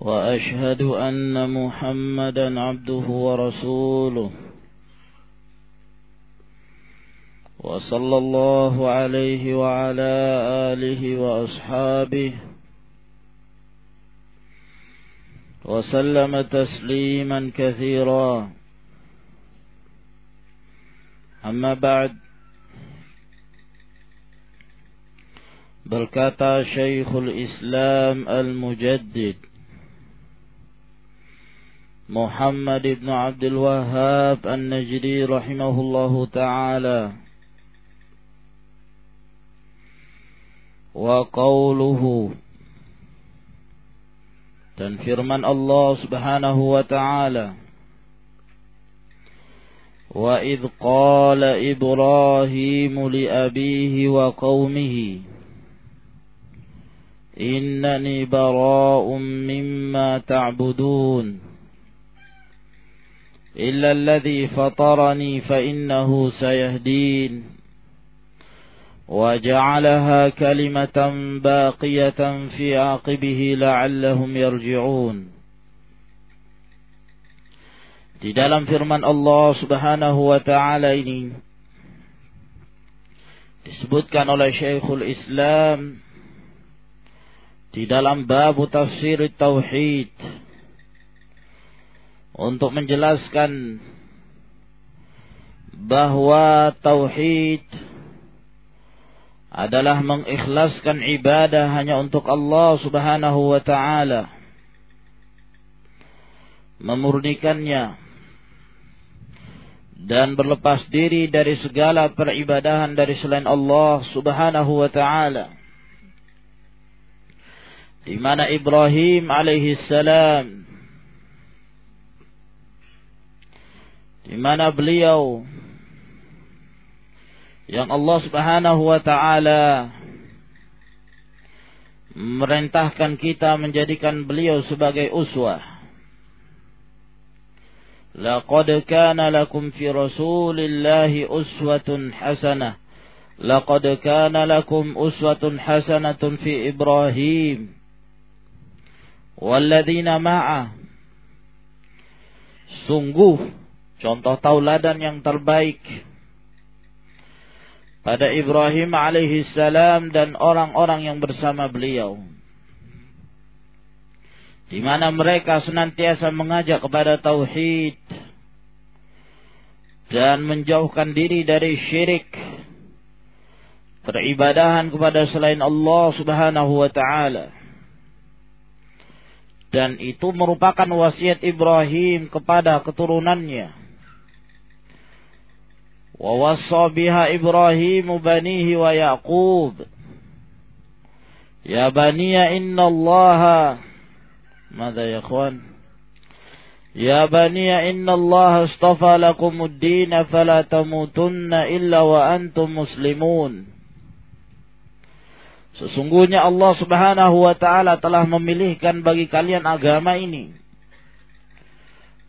وأشهد أن محمدا عبده ورسوله. وصلى الله عليه وعلى آله وأصحابه. وسلم تسليما كثيرا. أما بعد berkata Syekhul Islam Al-Mujaddid محمد بن عبد الوهاب النجدي رحمه الله تعالى وقوله dan firman Allah Subhanahu wa taala Wa idh qala Ibrahim li abihi wa qaumihi Innani bara'un mimma ta'budun إلا الذي فطرني فإنه سيهدين وجعلها كلمة باقية في عقبه لعلهم يرجعون Di dalam firman Allah Subhanahu wa taala ini disebutkan oleh Syekhul Islam di dalam bab tafsir tauhid untuk menjelaskan bahwa tauhid adalah mengikhlaskan ibadah hanya untuk Allah Subhanahu wa taala memurnikannya dan berlepas diri dari segala peribadahan dari selain Allah Subhanahu wa taala. Di mana Ibrahim alaihi salam di mana beliau yang Allah Subhanahu wa taala merintahkan kita menjadikan beliau sebagai uswah. Laqad kana lakum fi Rasulillahi uswatun hasanah. Laqad kana lakum uswatun hasanatun fi Ibrahim walladzina ma'a Sungguh contoh tauladan yang terbaik. Pada Ibrahim alaihi salam dan orang-orang yang bersama beliau. Di mana mereka senantiasa mengajak kepada tauhid. Dan menjauhkan diri dari syirik. Peribadahan kepada selain Allah Subhanahu wa taala. Dan itu merupakan wasiat Ibrahim kepada keturunannya wa wassa biha Ibrahim banihi wa Yaqub ya baniya inna Allah ماذا يا اخوان يا بني إن الله اصطفى لكم الدين فلا تموتن إلا وأنتم مسلمون Sesungguhnya Allah subhanahu wa ta'ala telah memilihkan bagi kalian agama ini.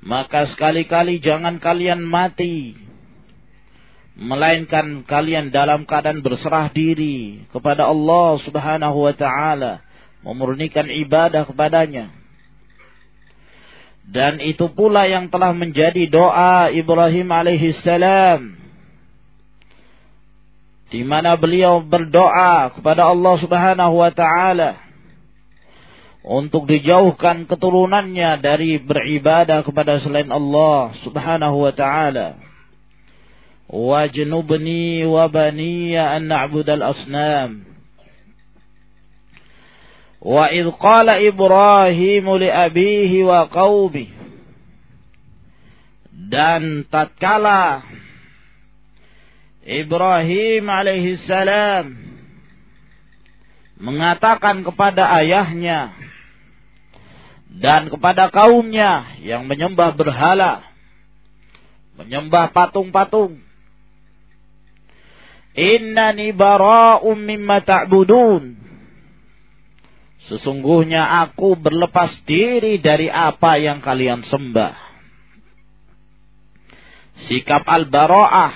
Maka sekali-kali jangan kalian mati. Melainkan kalian dalam keadaan berserah diri kepada Allah subhanahu wa ta'ala. Memurnikan ibadah kepadanya. Dan itu pula yang telah menjadi doa Ibrahim alaihissalam. Di mana beliau berdoa kepada Allah subhanahu wa ta'ala. Untuk dijauhkan keturunannya dari beribadah kepada selain Allah subhanahu wa ta'ala. Na'budal asnam. Wa idh qala Ibrahim li abihi wa qawmi. Dan tatkala Ibrahim alaihi salam mengatakan kepada ayahnya dan kepada kaumnya yang menyembah berhala, menyembah patung-patung. Innani bara'um mimma ta'budun. Sesungguhnya aku berlepas diri dari apa yang kalian sembah. Sikap al-bara'ah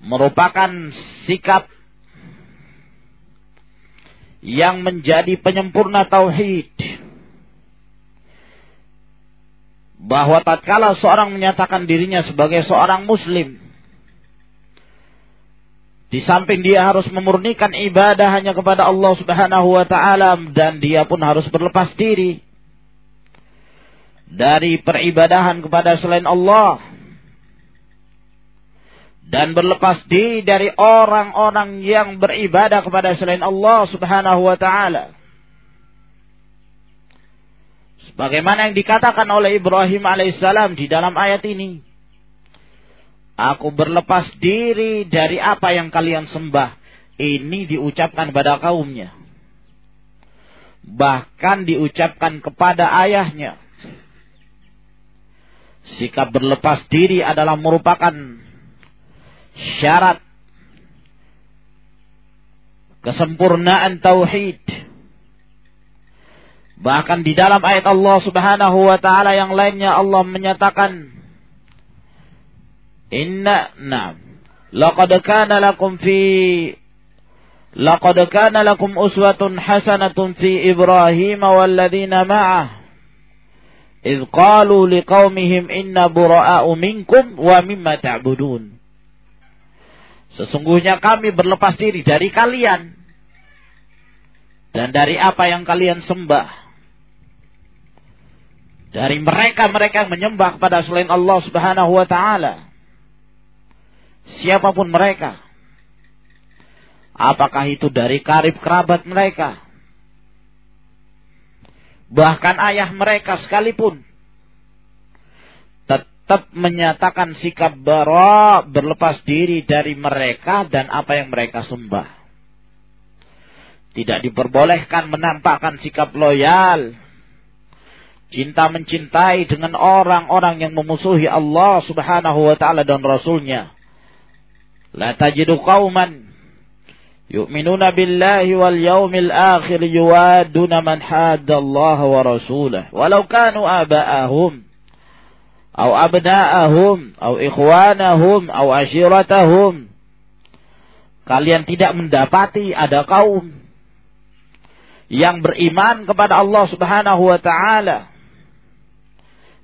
merupakan sikap yang menjadi penyempurna tauhid. Bahwa tatkala seorang menyatakan dirinya sebagai seorang muslim, di samping dia harus memurnikan ibadah hanya kepada Allah Subhanahu wa taala dan dia pun harus berlepas diri dari peribadahan kepada selain Allah dan berlepas diri dari orang-orang yang beribadah kepada selain Allah Subhanahu wa taala. Sebagaimana yang dikatakan oleh Ibrahim alaihissalam di dalam ayat ini. Aku berlepas diri dari apa yang kalian sembah. Ini diucapkan pada kaumnya. Bahkan diucapkan kepada ayahnya. Sikap berlepas diri adalah merupakan syarat kesempurnaan tauhid. Bahkan di dalam ayat Allah Subhanahu wa taala yang lainnya Allah menyatakan Inna na'am. Laqad kana lakum fi Laqad kana lakum uswatun hasanatun fi Ibrahim walladzina ma'ah. Idh qalu liqaumihim inna bura'a'u minkum wa mimma ta'budun. Sesungguhnya kami berlepas diri dari kalian dan dari apa yang kalian sembah. Dari mereka-mereka yang menyembah kepada selain Allah Subhanahu wa taala. Siapa pun mereka. Apakah itu dari karib kerabat mereka. Bahkan ayah mereka sekalipun tetap menyatakan sikap bara berlepas diri dari mereka dan apa yang mereka sembah. Tidak diperbolehkan menampakkan sikap loyal. Cinta mencintai dengan orang-orang yang memusuhi Allah subhanahu wa ta'ala dan Rasulnya. La tajidu qawman yu'minuna billahi wal yawmil akhir yuwaduna man hadda Allah wa rasulah. Walau kanu aba'ahum أو أبناءهم أو إخوانهم أو عشيرتهم kalian tidak mendapati ada kaum yang beriman kepada Allah Subhanahu wa taala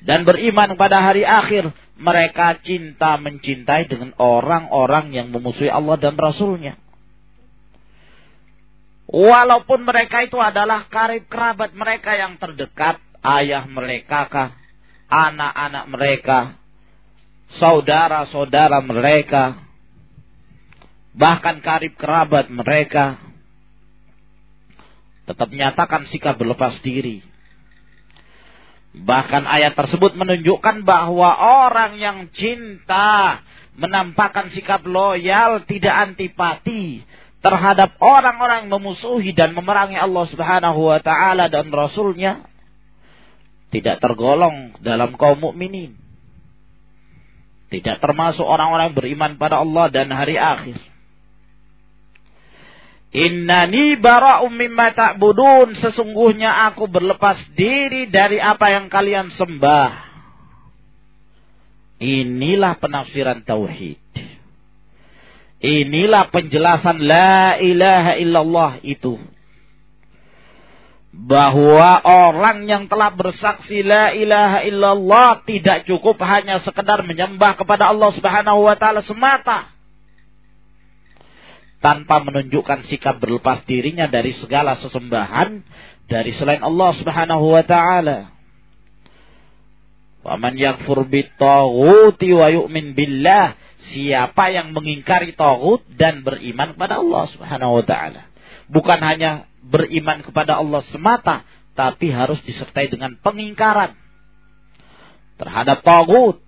dan beriman pada hari akhir mereka cinta mencintai dengan orang-orang yang memusuhi Allah dan Rasulnya walaupun mereka itu adalah karib kerabat mereka yang terdekat ayah mereka kah anak-anak mereka, saudara-saudara mereka, bahkan karib kerabat mereka, tetap menyatakan sikap berlepas diri. Bahkan ayat tersebut menunjukkan bahwa orang yang cinta menampakkan sikap loyal, tidak antipati terhadap orang-orang yang memusuhi dan memerangi Allah Subhanahu wa taala dan rasulnya tidak tergolong dalam kaum mukminin. Tidak termasuk orang-orang beriman pada Allah dan hari akhir. Innani bara'um mimma ta'budun. Sesungguhnya aku berlepas diri dari apa yang kalian sembah. Inilah penafsiran tauhid. Inilah penjelasan la ilaha illallah itu bahwa orang yang telah bersaksi la ilaha illallah tidak cukup hanya sekedar menyembah kepada Allah Subhanahu wa taala semata tanpa menunjukkan sikap berlepas dirinya dari segala sesembahan dari selain Allah Subhanahu wa taala. Wa man yakfur bitaghuti wa yu'min billah siapa yang mengingkari tagut dan beriman kepada Allah Subhanahu wa taala. Bukan hanya beriman kepada Allah semata, tapi harus disertai dengan pengingkaran terhadap tagut,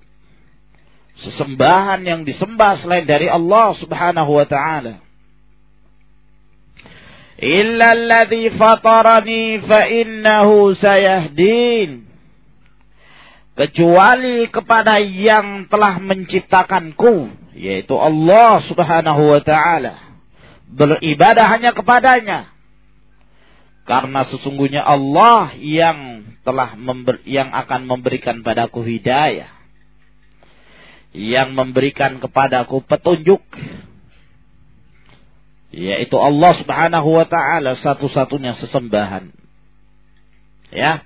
sesembahan yang disembah selain dari Allah Subhanahu wa taala. Illa alladhi fatarani fa innahu sayahdin kecuali kepada yang telah menciptakanku yaitu Allah Subhanahu wa taala. Beribadah hanya kepadanya. Karena sesungguhnya Allah yang telah member, yang akan memberikan padaku hidayah. Yang memberikan kepadaku petunjuk yaitu Allah Subhanahu wa taala satu-satunya sesembahan. Ya.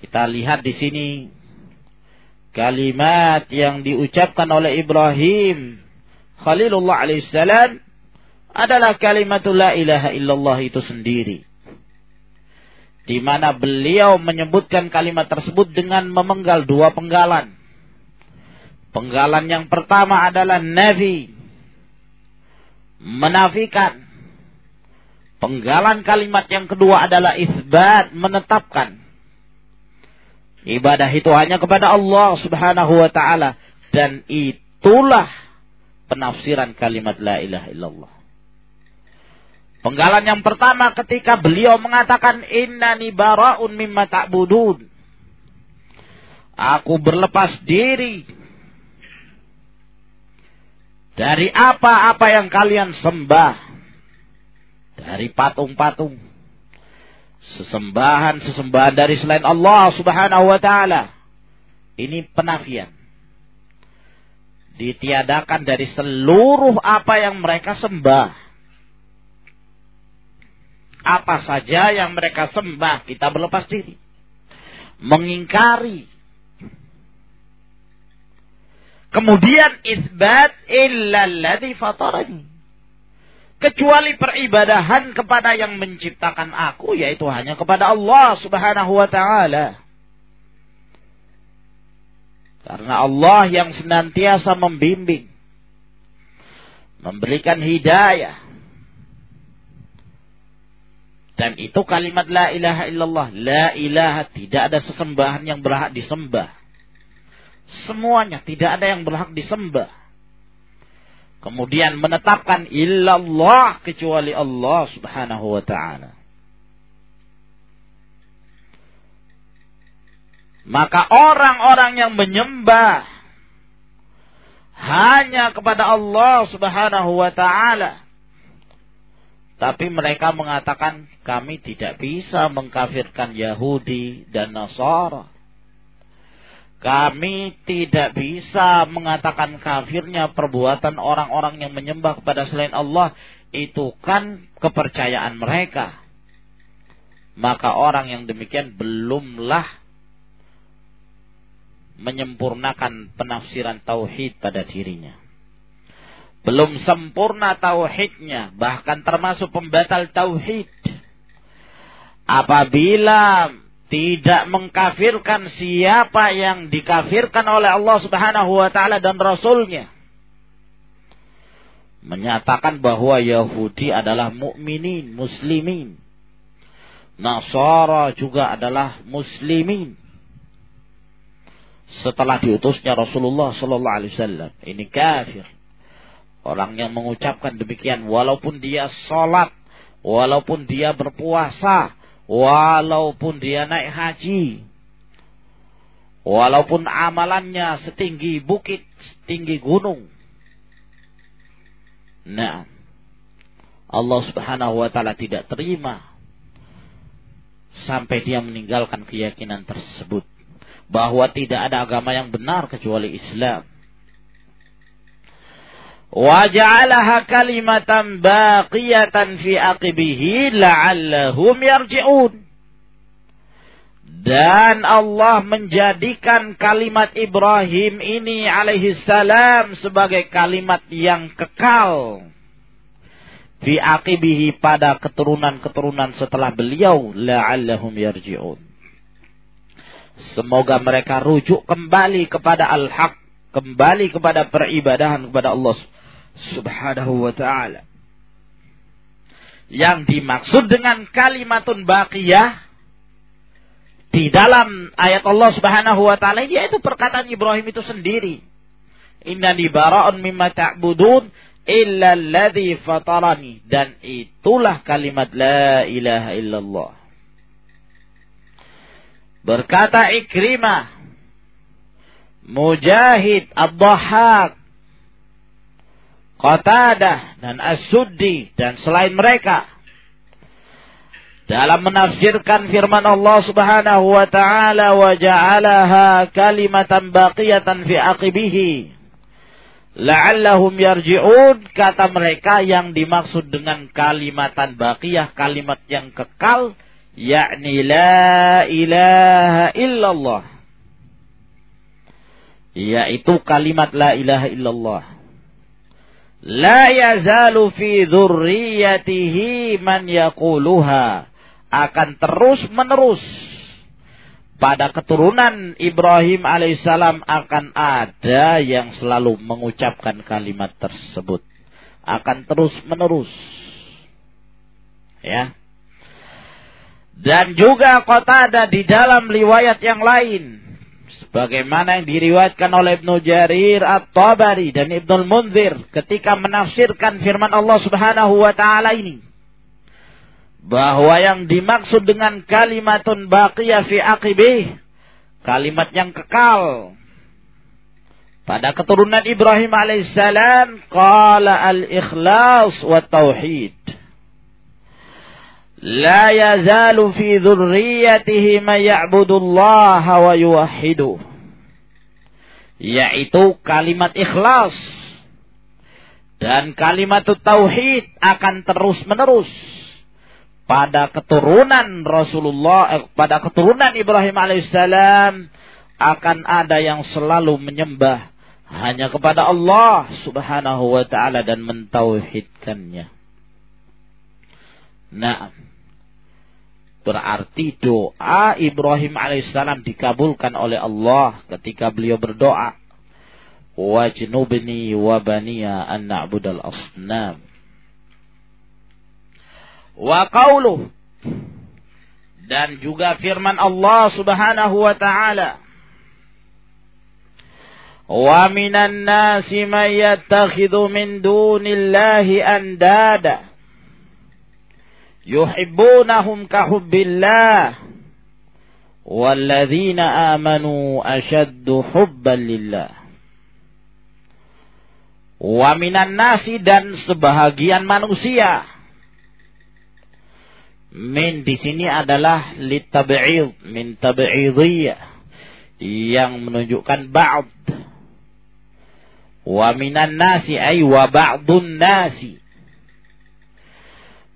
Kita lihat di sini kalimat yang diucapkan oleh Ibrahim Khalilullah alaihissalam adalah kalimat la ilaha illallah itu sendiri. Di mana beliau menyebutkan kalimat tersebut dengan memenggal dua penggalan. Penggalan yang pertama adalah nabi menafikan. Penggalan kalimat yang kedua adalah isbat, menetapkan. Ibadah itu hanya kepada Allah subhanahu wa ta'ala. Dan itulah penafsiran kalimat la ilaha illallah. Penggalan yang pertama ketika beliau mengatakan innani bara'un mimma ta'budun. Aku berlepas diri dari apa-apa yang kalian sembah. Dari patung-patung. Sesembahan-sesembahan dari selain Allah subhanahu wa ta'ala. Ini penafian. Ditiadakan dari seluruh apa yang mereka sembah. Apa saja yang mereka sembah, kita berlepas diri. Mengingkari Kemudian isbat illalladzi fatarani. Kecuali peribadahan kepada yang menciptakan aku yaitu hanya kepada Allah Subhanahu wa taala. Karena Allah yang senantiasa membimbing, memberikan hidayah. Dan itu kalimat la ilaha illallah. La ilaha tidak ada sesembahan yang berhak disembah Semuanya tidak ada yang berhak disembah. Kemudian menetapkan illallah kecuali Allah subhanahu wa ta'ala. Maka orang-orang yang menyembah hanya kepada Allah subhanahu wa ta'ala. Tapi mereka mengatakan kami tidak bisa mengkafirkan Yahudi dan Nasara kami tidak bisa mengatakan kafirnya perbuatan orang-orang yang menyembah kepada selain Allah. Itu kan kepercayaan mereka. Maka orang yang demikian belumlah menyempurnakan penafsiran tauhid pada dirinya. Belum sempurna tauhidnya, bahkan termasuk pembatal tauhid. Apabila tidak mengkafirkan siapa yang dikafirkan oleh Allah Subhanahu wa taala dan rasulnya. Menyatakan bahwa Yahudi adalah mukminin, muslimin. Nasara juga adalah muslimin. Setelah diutusnya Rasulullah sallallahu alaihi wasallam, ini kafir. Orang yang mengucapkan demikian walaupun dia salat, walaupun dia berpuasa, Walaupun dia naik haji. Walaupun amalannya setinggi bukit, setinggi gunung. Nah, Allah subhanahu wa ta'ala tidak terima. Sampai dia meninggalkan keyakinan tersebut. Bahwa tidak ada agama yang benar kecuali Islam. Waja'alaha kalimatan baqiyatan fi aqibihi la'allahum yarji'un. Dan Allah menjadikan kalimat Ibrahim ini alaihi salam sebagai kalimat yang kekal. Fi aqibihi pada keturunan-keturunan setelah beliau la'allahum yarji'un. Semoga mereka rujuk kembali kepada al-haq, kembali kepada peribadahan kepada Allah subhanahu wa ta'ala. Yang dimaksud dengan kalimatun baqiyah di dalam ayat Allah subhanahu wa ta'ala yaitu perkataan Ibrahim itu sendiri. Inna bara'un mimma ta'budun illa alladhi fatarani dan itulah kalimat la ilaha illallah berkata Ikrimah Mujahid Abdahak Qatadah dan As-Suddi dan selain mereka. Dalam menafsirkan firman Allah Subhanahu wa taala wa ja'alaha kalimatan baqiyatan fi aqibihi. La'allahum yarji'un kata mereka yang dimaksud dengan kalimatan baqiyah kalimat yang kekal yakni la ilaha illallah. Yaitu kalimat la ilaha illallah la yazalu fi dzurriyyatihi man yaquluha. Akan terus menerus pada keturunan Ibrahim alaihissalam akan ada yang selalu mengucapkan kalimat tersebut. Akan terus menerus ya. Dan juga kota ada di dalam riwayat yang lain sebagaimana yang diriwayatkan oleh Ibnu Jarir At-Tabari dan Ibnu Munzir ketika menafsirkan firman Allah Subhanahu wa taala ini bahwa yang dimaksud dengan kalimatun baqiyah fi aqibih kalimat yang kekal. Pada keturunan Ibrahim alaihissalam qala al-ikhlas wa tauhid yazalu fi dzurriyyatihi man ya'budu Allah wa yuwahhidu. Yaitu kalimat ikhlas. Dan kalimat tauhid akan terus menerus pada keturunan Rasulullah, eh, pada keturunan Ibrahim alaihissalam akan ada yang selalu menyembah hanya kepada Allah subhanahu wa ta'ala dan mentauhidkannya. Nah, berarti doa Ibrahim alaihissalam dikabulkan oleh Allah ketika beliau berdoa. Wajnubni wa baniya asnam. Wa qauluh dan juga firman Allah Subhanahu wa taala. Wa minan nasi man yattakhidhu min dunillahi andada yuhibbunahum kahubbillah walladzina amanu ashaddu hubban lillah. Wa minan nasi dan sebahagian manusia. Min di sini adalah litab'id min tab'idiyah yang menunjukkan ba'd. Wa minan nasi ay wa ba'dun nasi.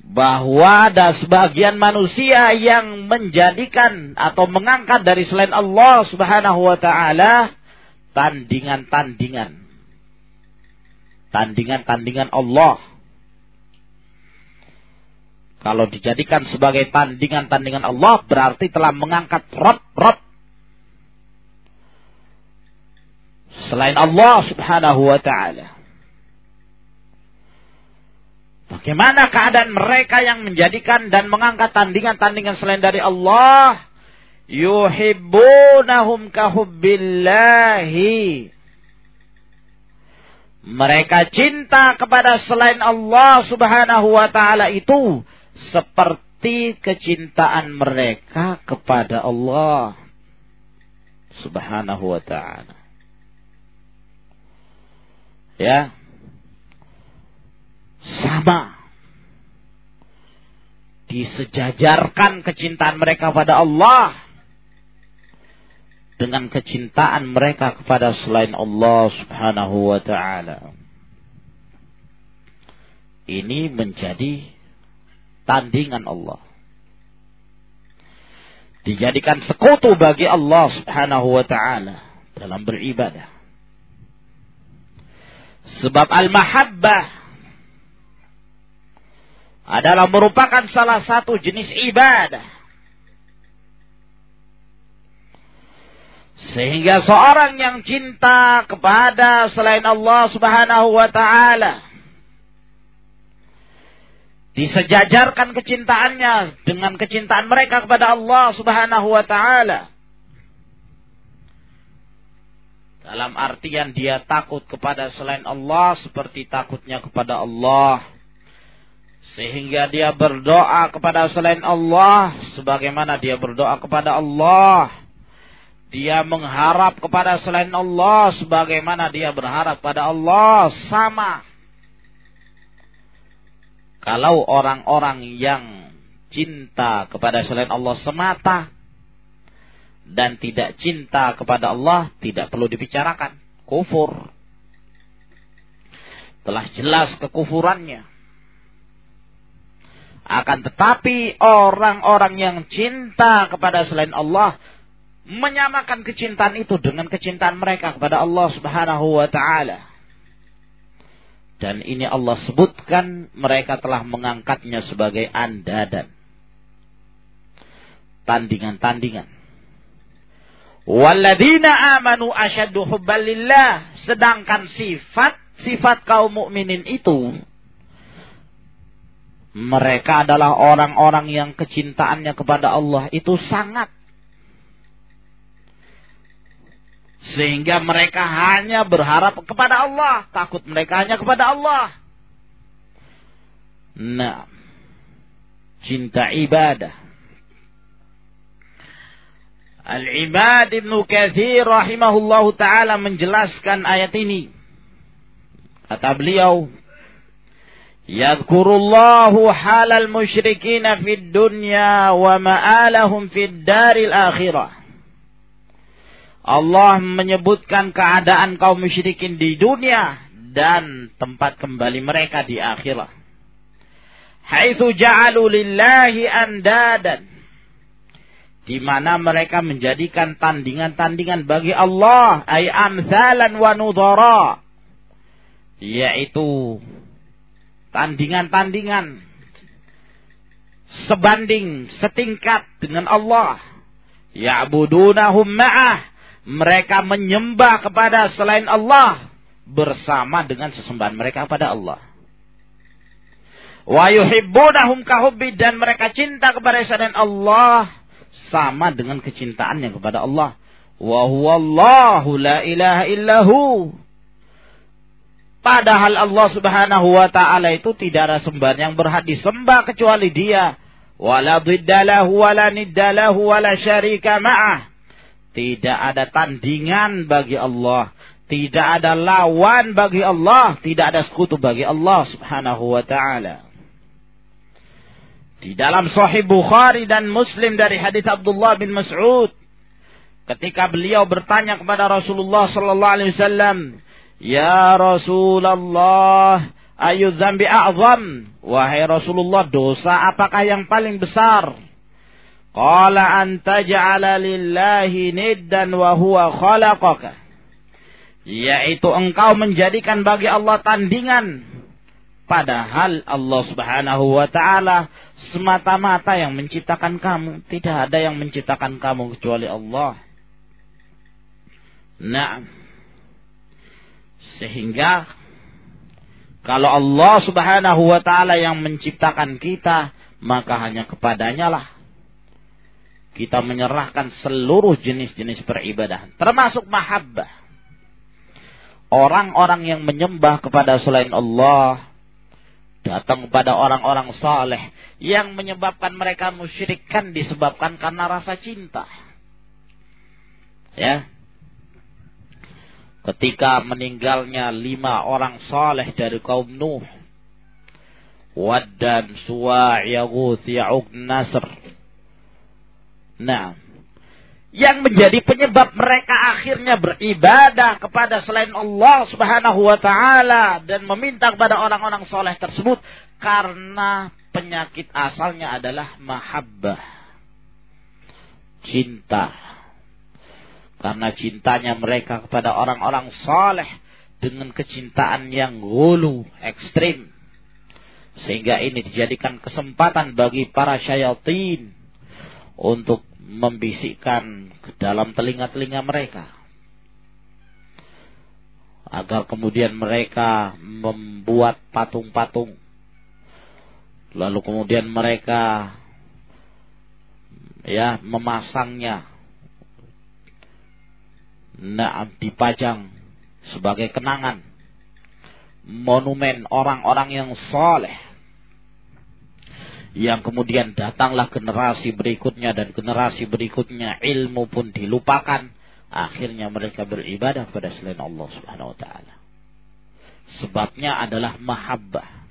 Bahwa ada sebagian manusia yang menjadikan atau mengangkat dari selain Allah Subhanahu wa taala tandingan-tandingan. Tandingan-tandingan Allah kalau dijadikan sebagai tandingan-tandingan Allah berarti telah mengangkat Rob-Rob. Selain Allah subhanahu wa ta'ala. Bagaimana keadaan mereka yang menjadikan dan mengangkat tandingan-tandingan selain dari Allah? Yuhibbunahum kahubbillahi. Mereka cinta kepada selain Allah subhanahu wa ta'ala itu seperti kecintaan mereka kepada Allah Subhanahu wa taala. Ya. Sama. Disejajarkan kecintaan mereka pada Allah dengan kecintaan mereka kepada selain Allah Subhanahu wa taala. Ini menjadi tandingan Allah. Dijadikan sekutu bagi Allah subhanahu wa ta'ala dalam beribadah. Sebab al-mahabbah adalah merupakan salah satu jenis ibadah. Sehingga seorang yang cinta kepada selain Allah subhanahu wa ta'ala disejajarkan kecintaannya dengan kecintaan mereka kepada Allah Subhanahu wa taala. Dalam artian dia takut kepada selain Allah seperti takutnya kepada Allah. Sehingga dia berdoa kepada selain Allah sebagaimana dia berdoa kepada Allah. Dia mengharap kepada selain Allah sebagaimana dia berharap pada Allah sama. Kalau orang-orang yang cinta kepada selain Allah semata dan tidak cinta kepada Allah tidak perlu dibicarakan. Kufur. Telah jelas kekufurannya. Akan tetapi orang-orang yang cinta kepada selain Allah menyamakan kecintaan itu dengan kecintaan mereka kepada Allah Subhanahu wa taala. Dan ini Allah sebutkan mereka telah mengangkatnya sebagai andadan. Tandingan-tandingan. Walladzina amanu asyaddu hubbalillah. Sedangkan sifat sifat kaum mukminin itu mereka adalah orang-orang yang kecintaannya kepada Allah itu sangat sehingga mereka hanya berharap kepada Allah, takut mereka hanya kepada Allah. Nah, cinta ibadah Al-Ibad Ibn Kathir rahimahullahu taala menjelaskan ayat ini. Kata beliau, Yadhkurullahu halal musyrikina fid dunya wa ma'alahum fid daril akhirah. Allah menyebutkan keadaan kaum musyrikin di dunia dan tempat kembali mereka di akhirat. Haitsu ja'alu lillahi andadan di mana mereka menjadikan tandingan-tandingan bagi Allah ay amsalan wa nudara yaitu tandingan-tandingan. Sebanding setingkat dengan Allah. Ya'budunahum ma'ah. Mereka menyembah kepada selain Allah. Bersama dengan sesembahan mereka kepada Allah. Wa yuhibbunahum kahubbi. Dan mereka cinta kepada selain Allah. Sama dengan kecintaannya kepada Allah. Wa huwallahu la ilaha illahu. Padahal Allah Subhanahu wa taala itu tidak ada sembahan yang berhak disembah kecuali Dia. Wala biddalahu wala niddalahu wala syarika ma'ah. Tidak ada tandingan bagi Allah. Tidak ada lawan bagi Allah. Tidak ada sekutu bagi Allah subhanahu wa ta'ala. Di dalam Sahih Bukhari dan Muslim dari hadis Abdullah bin Mas'ud ketika beliau bertanya kepada Rasulullah sallallahu alaihi wasallam, "Ya Rasulullah, ayu dzambi a'zam?" Wahai Rasulullah, dosa apakah yang paling besar? Qala an taj'ala lillahi niddan wa huwa khalaqaka. Yaitu engkau menjadikan bagi Allah tandingan Padahal Allah subhanahu wa ta'ala semata-mata yang menciptakan kamu. Tidak ada yang menciptakan kamu kecuali Allah. Nah. Sehingga kalau Allah subhanahu wa ta'ala yang menciptakan kita, maka hanya kepadanya lah kita menyerahkan seluruh jenis-jenis beribadah. Termasuk mahabbah. Orang-orang yang menyembah kepada selain Allah, datang kepada orang-orang saleh yang menyebabkan mereka musyrikan disebabkan karena rasa cinta. Ya. Ketika meninggalnya lima orang saleh dari kaum Nuh. Waddan, Suwa', Yaguth, Ya'uq, Nasr. Nah, yang menjadi penyebab mereka akhirnya beribadah kepada selain Allah Subhanahu wa taala dan meminta kepada orang-orang soleh tersebut karena penyakit asalnya adalah mahabbah cinta karena cintanya mereka kepada orang-orang soleh dengan kecintaan yang gulu ekstrim. Sehingga ini dijadikan kesempatan bagi para syayatin untuk membisikkan ke dalam telinga-telinga mereka. Agar kemudian mereka membuat patung-patung. Lalu kemudian mereka ya memasangnya nah dipajang sebagai kenangan. Monumen orang-orang yang soleh. Yang kemudian datanglah generasi berikutnya dan generasi berikutnya ilmu pun dilupakan. Akhirnya mereka beribadah kepada selain Allah Subhanahu wa taala. Sebabnya adalah mahabbah.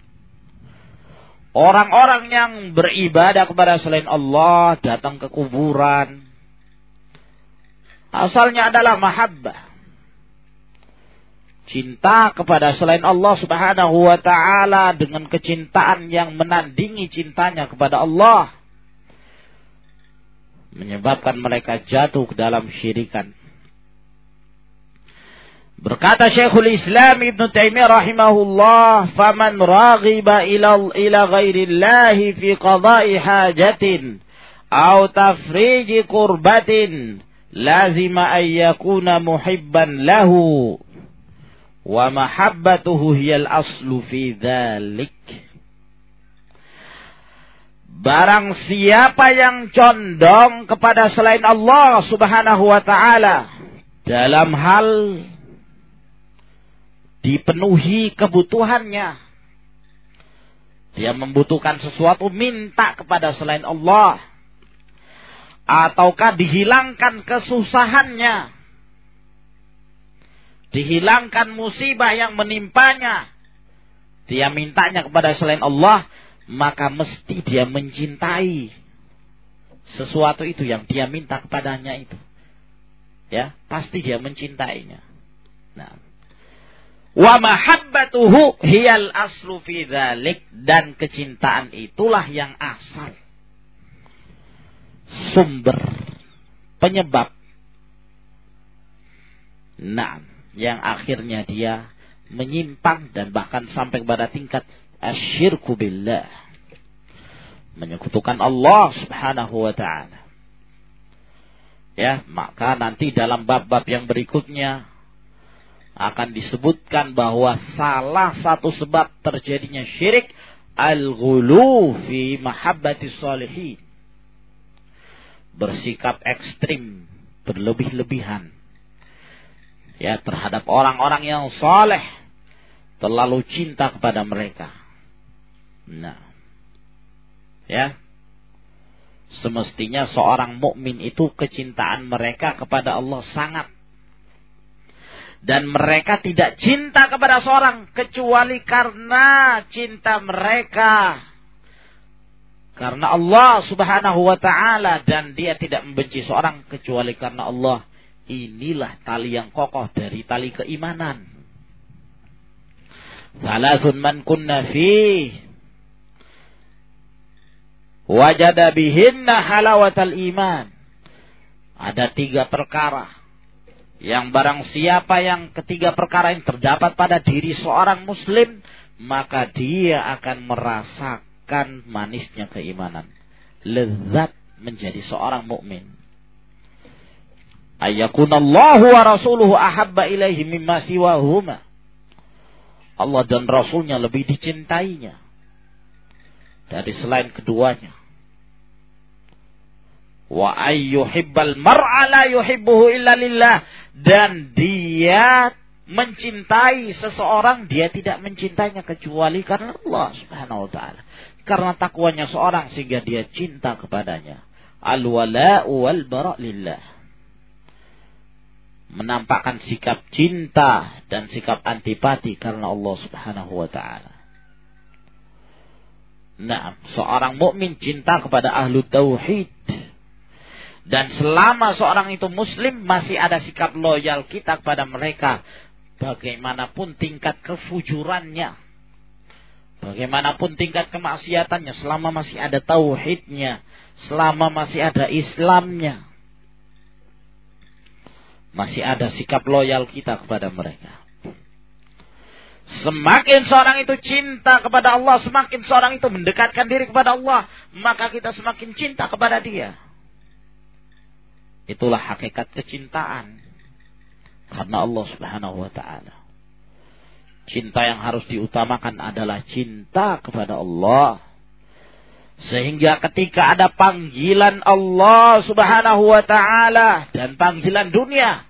Orang-orang yang beribadah kepada selain Allah datang ke kuburan asalnya adalah mahabbah cinta kepada selain Allah Subhanahu wa taala dengan kecintaan yang menandingi cintanya kepada Allah menyebabkan mereka jatuh ke dalam syirikan. Berkata Syekhul Islam Ibn Taimiyah rahimahullah, "Faman raghiba ila ila ghairillah fi qada'i hajatin aw tafriji kurbatin, lazima an yakuna muhibban lahu." wa mahabbatuhu hiyal aslu fi dhalik. Barang siapa yang condong kepada selain Allah subhanahu wa ta'ala dalam hal dipenuhi kebutuhannya. Dia membutuhkan sesuatu minta kepada selain Allah. Ataukah dihilangkan kesusahannya? Dihilangkan musibah yang menimpanya, dia mintanya kepada selain Allah, maka mesti dia mencintai sesuatu itu yang dia minta kepadanya itu. Ya, pasti dia mencintainya. Nah, wa mahabbatuhu hiyal aslu fi dhalik. Dan kecintaan itulah yang asal sumber penyebab Nah, yang akhirnya dia menyimpang dan bahkan sampai kepada tingkat asyirku billah menyekutukan Allah Subhanahu wa taala. Ya, maka nanti dalam bab-bab yang berikutnya akan disebutkan bahwa salah satu sebab terjadinya syirik al-ghulu fi mahabbati salihin. Bersikap ekstrim, berlebih-lebihan. Ya terhadap orang-orang yang saleh terlalu cinta kepada mereka. Nah, ya. Semestinya seorang mukmin itu kecintaan mereka kepada Allah sangat. Dan mereka tidak cinta kepada seorang kecuali karena cinta mereka karena Allah Subhanahu wa taala dan dia tidak membenci seorang kecuali karena Allah Inilah tali yang kokoh dari tali keimanan. Salasun man kunna fi wajada bihinna halawatal iman. Ada tiga perkara yang barang siapa yang ketiga perkara yang terdapat pada diri seorang muslim maka dia akan merasakan manisnya keimanan lezat menjadi seorang mukmin ayyakunallahu wa rasuluhu ahabba ilaihi mimma siwahuma. Allah dan Rasulnya lebih dicintainya dari selain keduanya. Wa ayyuhibbal mar'a la yuhibbuhu illa lillah. Dan dia mencintai seseorang, dia tidak mencintainya kecuali karena Allah subhanahu wa ta'ala. Karena takwanya seorang sehingga dia cinta kepadanya. Al-wala'u wal lillah menampakkan sikap cinta dan sikap antipati karena Allah Subhanahu wa taala. Nah, seorang mukmin cinta kepada ahlu tauhid. Dan selama seorang itu muslim masih ada sikap loyal kita kepada mereka bagaimanapun tingkat kefujurannya. Bagaimanapun tingkat kemaksiatannya selama masih ada tauhidnya, selama masih ada Islamnya masih ada sikap loyal kita kepada mereka. Semakin seorang itu cinta kepada Allah, semakin seorang itu mendekatkan diri kepada Allah, maka kita semakin cinta kepada dia. Itulah hakikat kecintaan. Karena Allah subhanahu wa ta'ala. Cinta yang harus diutamakan adalah cinta kepada Allah sehingga ketika ada panggilan Allah subhanahu wa ta'ala dan panggilan dunia.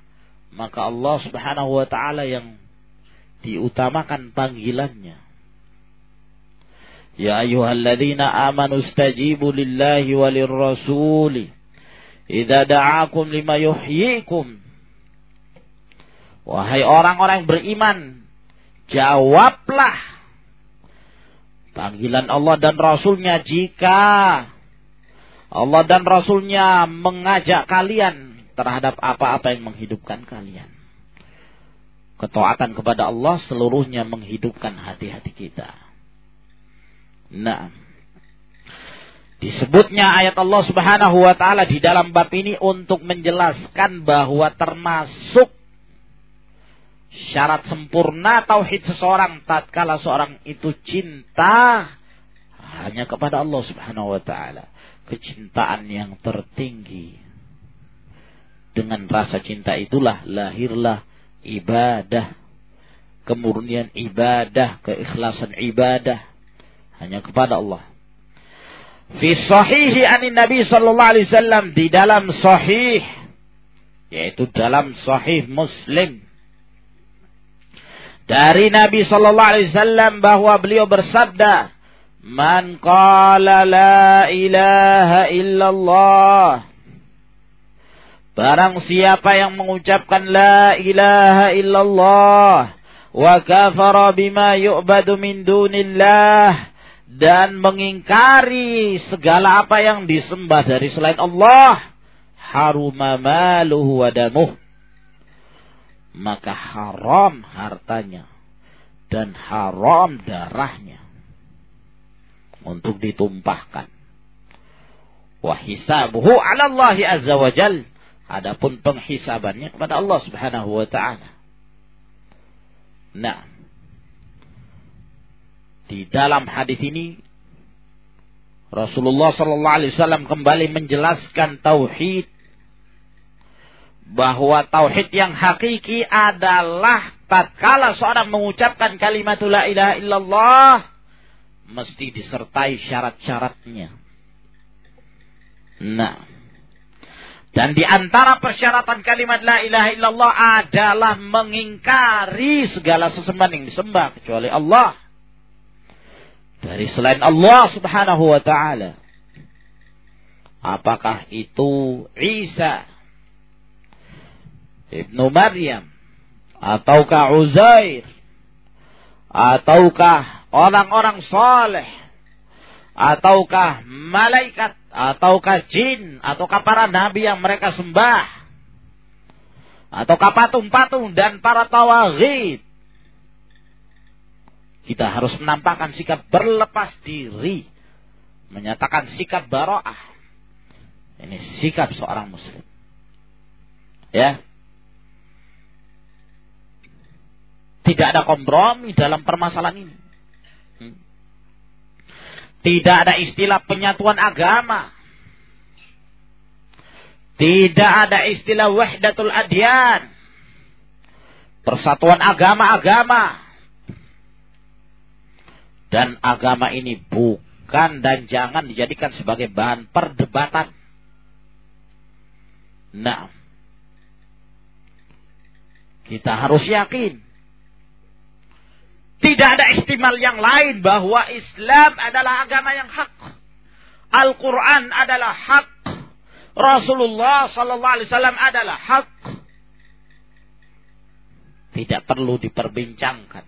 maka Allah Subhanahu wa taala yang diutamakan panggilannya. Ya ayyuhalladzina amanu stajibu lillahi walir rasuli da'akum lima yuhyikum. Wahai orang-orang beriman, jawablah panggilan Allah dan Rasulnya jika Allah dan Rasulnya mengajak kalian terhadap apa-apa yang menghidupkan kalian. Ketaatan kepada Allah seluruhnya menghidupkan hati-hati kita. Nah, disebutnya ayat Allah Subhanahu wa taala di dalam bab ini untuk menjelaskan bahwa termasuk syarat sempurna tauhid seseorang tatkala seorang itu cinta hanya kepada Allah Subhanahu wa taala, kecintaan yang tertinggi. Dengan rasa cinta itulah lahirlah ibadah, kemurnian ibadah, keikhlasan ibadah hanya kepada Allah. Fi sahihi anin Nabi sallallahu alaihi wasallam di dalam sahih yaitu dalam sahih Muslim dari Nabi sallallahu alaihi wasallam bahwa beliau bersabda Man qala la ilaha illallah. Barang siapa yang mengucapkan la ilaha illallah wa kafara bima yu'badu min dunillah dan mengingkari segala apa yang disembah dari selain Allah haruma maluhu wa damuh maka haram hartanya dan haram darahnya untuk ditumpahkan. Wa hisabuhu 'ala Allah azza wa jal. Adapun penghisabannya kepada Allah Subhanahu wa taala. Nah di dalam hadis ini Rasulullah sallallahu alaihi wasallam kembali menjelaskan tauhid bahwa tauhid yang hakiki adalah tatkala seorang mengucapkan kalimat la ilaha illallah mesti disertai syarat-syaratnya. Nah, dan di antara persyaratan kalimat la ilaha illallah adalah mengingkari segala sesembahan yang disembah kecuali Allah dari selain Allah Subhanahu wa taala. Apakah itu Isa Ibnu Maryam ataukah Uzair ataukah orang-orang saleh ataukah malaikat ataukah jin ataukah para nabi yang mereka sembah ataukah patung-patung dan para tawaghid kita harus menampakkan sikap berlepas diri. Menyatakan sikap baro'ah. Ini sikap seorang muslim. Ya. Tidak ada kompromi dalam permasalahan ini. Tidak ada istilah penyatuan agama. Tidak ada istilah wahdatul adyan. Persatuan agama-agama. Dan agama ini bukan dan jangan dijadikan sebagai bahan perdebatan. Nah, kita harus yakin. Tidak ada istimal yang lain bahwa Islam adalah agama yang hak. Al-Quran adalah hak. Rasulullah Sallallahu Alaihi Wasallam adalah hak. Tidak perlu diperbincangkan.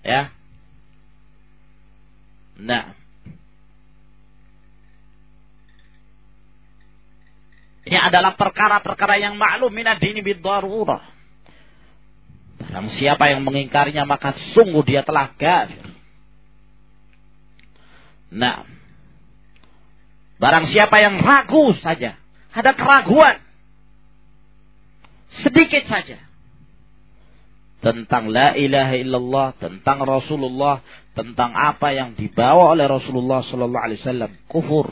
Ya, Nah. Ini adalah perkara-perkara yang maklum minad dini biddarurah. Barang siapa yang mengingkarinya maka sungguh dia telah kafir. Nah. Barang siapa yang ragu saja. Ada keraguan. Sedikit saja tentang la ilaha illallah, tentang Rasulullah, tentang apa yang dibawa oleh Rasulullah sallallahu alaihi wasallam, kufur.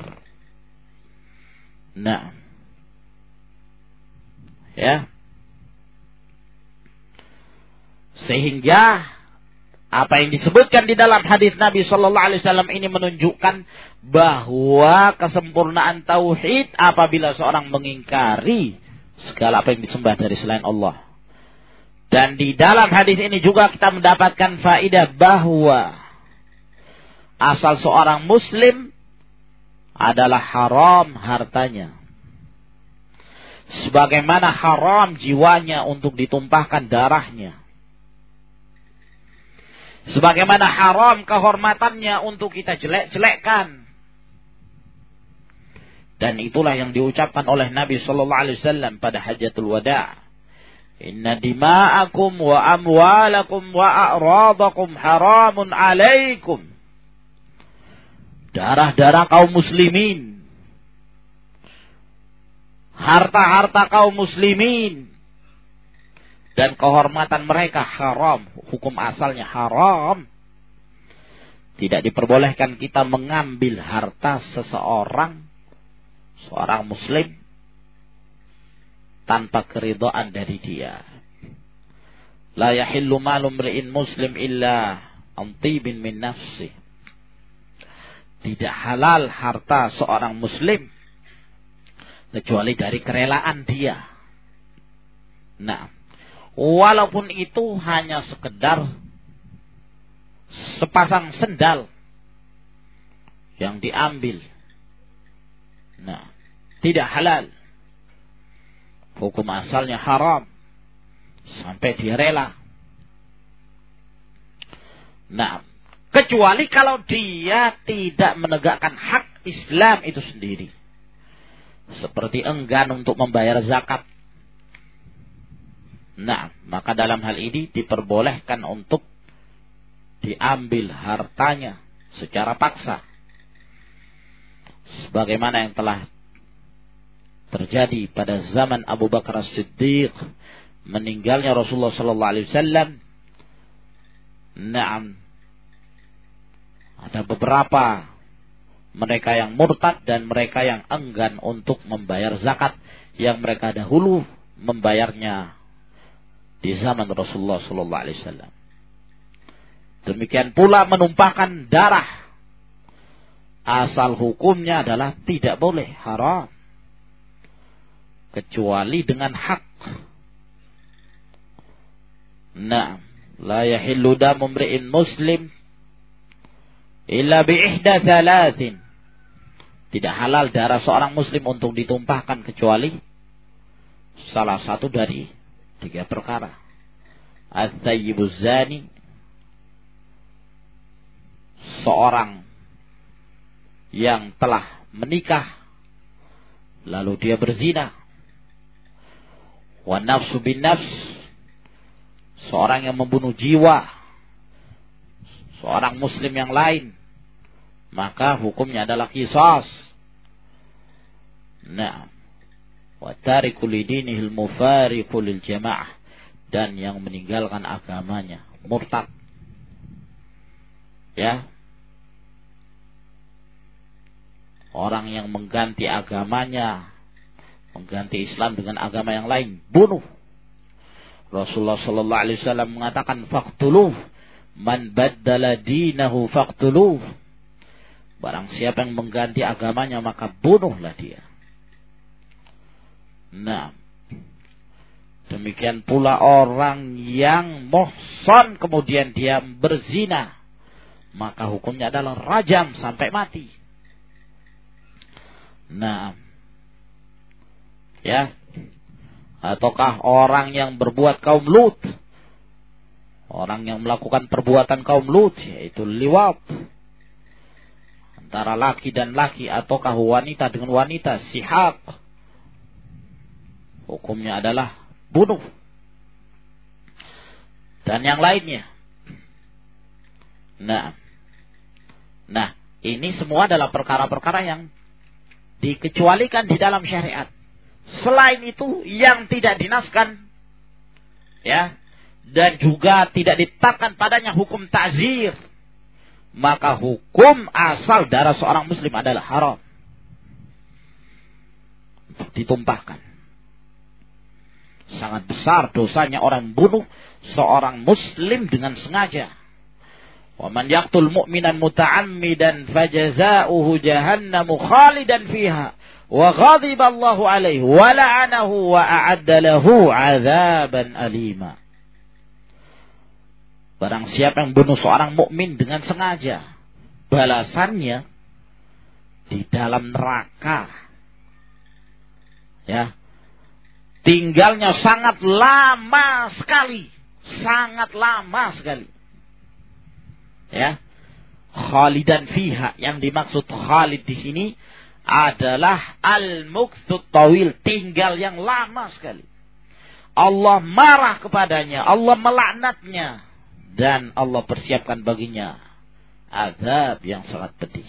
Nah. Ya. Sehingga apa yang disebutkan di dalam hadis Nabi sallallahu alaihi wasallam ini menunjukkan bahwa kesempurnaan tauhid apabila seorang mengingkari segala apa yang disembah dari selain Allah. Dan di dalam hadis ini juga kita mendapatkan faidah bahwa asal seorang muslim adalah haram hartanya. Sebagaimana haram jiwanya untuk ditumpahkan darahnya. Sebagaimana haram kehormatannya untuk kita jelek-jelekkan. Dan itulah yang diucapkan oleh Nabi Shallallahu Alaihi Wasallam pada Hajatul Wada. Inna dima'akum wa amwalakum wa a'radakum haramun alaikum. Darah-darah kaum muslimin. Harta-harta kaum muslimin. Dan kehormatan mereka haram. Hukum asalnya haram. Tidak diperbolehkan kita mengambil harta seseorang. Seorang muslim tanpa keridhaan dari dia. La yahillu malum ri'in muslim illa antibin min nafsi. Tidak halal harta seorang muslim kecuali dari kerelaan dia. Nah, walaupun itu hanya sekedar sepasang sendal yang diambil. Nah, tidak halal hukum asalnya haram sampai dia rela. Nah, kecuali kalau dia tidak menegakkan hak Islam itu sendiri. Seperti enggan untuk membayar zakat. Nah, maka dalam hal ini diperbolehkan untuk diambil hartanya secara paksa. Sebagaimana yang telah terjadi pada zaman Abu Bakar As-Siddiq meninggalnya Rasulullah sallallahu alaihi wasallam Naam ada beberapa mereka yang murtad dan mereka yang enggan untuk membayar zakat yang mereka dahulu membayarnya di zaman Rasulullah sallallahu alaihi wasallam. Demikian pula menumpahkan darah asal hukumnya adalah tidak boleh haram kecuali dengan hak. Nah, la yahillu damu muslim illa bi ihda thalathin. Tidak halal darah seorang muslim untuk ditumpahkan kecuali salah satu dari tiga perkara. Al-thayyibuz zani seorang yang telah menikah lalu dia berzina Wa nafsu bin nafs. Seorang yang membunuh jiwa. Seorang muslim yang lain. Maka hukumnya adalah kisas. Nah. Wa tariku lidinihil mufariqu lil jamaah. Dan yang meninggalkan agamanya. Murtad. Ya. Orang yang mengganti agamanya mengganti Islam dengan agama yang lain, bunuh. Rasulullah sallallahu alaihi wasallam mengatakan faqtuluh man baddala dinahu faqtuluh. Barang siapa yang mengganti agamanya maka bunuhlah dia. Nah, demikian pula orang yang mohson kemudian dia berzina, maka hukumnya adalah rajam sampai mati. Nah, Ya. Ataukah orang yang berbuat kaum Lut? Orang yang melakukan perbuatan kaum Lut yaitu liwat. Antara laki dan laki ataukah wanita dengan wanita sihak. Hukumnya adalah bunuh. Dan yang lainnya. Nah. Nah, ini semua adalah perkara-perkara yang dikecualikan di dalam syariat. Selain itu yang tidak dinaskan ya dan juga tidak ditetapkan padanya hukum ta'zir maka hukum asal darah seorang muslim adalah haram ditumpahkan sangat besar dosanya orang bunuh seorang muslim dengan sengaja. Wa man yaqtul mu'minan muta'ammidan fajaza'uhu jahannamu khalidan fiha wa ghadiba Allahu alaihi wa la'anahu wa a'adda lahu 'adzaban alima. Barang siapa yang bunuh seorang mukmin dengan sengaja, balasannya di dalam neraka. Ya, Tinggalnya sangat lama sekali, sangat lama sekali. Ya. Khalidan fiha yang dimaksud Khalid di sini adalah al-muqsud tawil, tinggal yang lama sekali. Allah marah kepadanya, Allah melaknatnya dan Allah persiapkan baginya azab yang sangat pedih.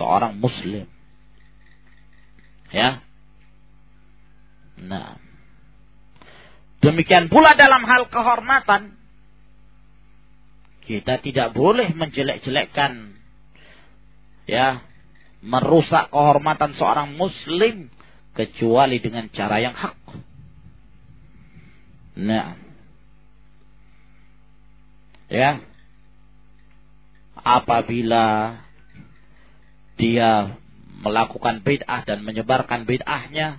Seorang muslim. Ya. Nah. Demikian pula dalam hal kehormatan kita tidak boleh menjelek-jelekkan ya merusak kehormatan seorang muslim kecuali dengan cara yang hak. Nah. Ya. Apabila dia melakukan bid'ah dan menyebarkan bid'ahnya,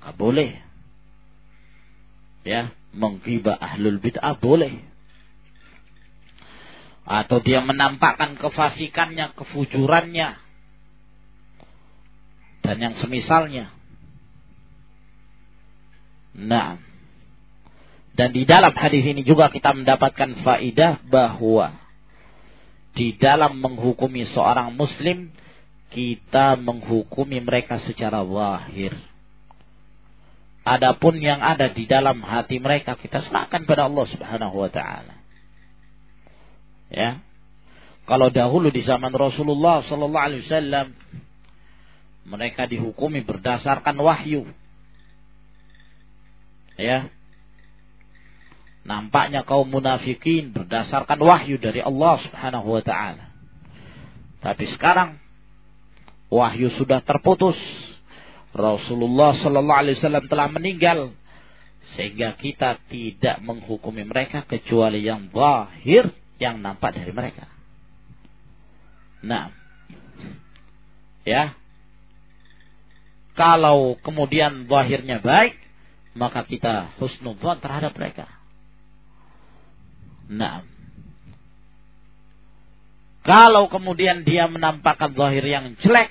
maka boleh. Ya, menggibah ahlul bid'ah boleh. Atau dia menampakkan kefasikannya, kefujurannya, dan yang semisalnya. Nah, dan di dalam hadis ini juga kita mendapatkan faidah bahwa di dalam menghukumi seorang muslim kita menghukumi mereka secara wahir. Adapun yang ada di dalam hati mereka kita serahkan pada Allah Subhanahu wa taala. Ya. Kalau dahulu di zaman Rasulullah sallallahu alaihi wasallam mereka dihukumi berdasarkan wahyu. Ya. Nampaknya kaum munafikin berdasarkan wahyu dari Allah Subhanahu wa taala. Tapi sekarang wahyu sudah terputus. Rasulullah sallallahu alaihi wasallam telah meninggal sehingga kita tidak menghukumi mereka kecuali yang zahir yang nampak dari mereka. Nah, ya, kalau kemudian zahirnya baik, maka kita husnudzon terhadap mereka. Nah. Kalau kemudian dia menampakkan zahir yang jelek,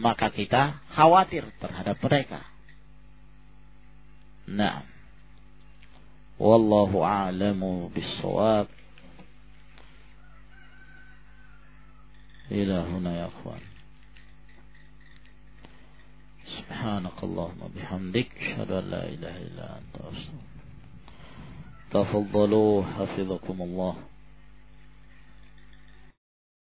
maka kita khawatir terhadap mereka. Nah. Wallahu a'lamu bis-shawab. Ila huna ya akhwan. سبحانك اللهم وبحمدك أشهد أن لا إله إلا أنت أستغفرك تفضلوا حفظكم الله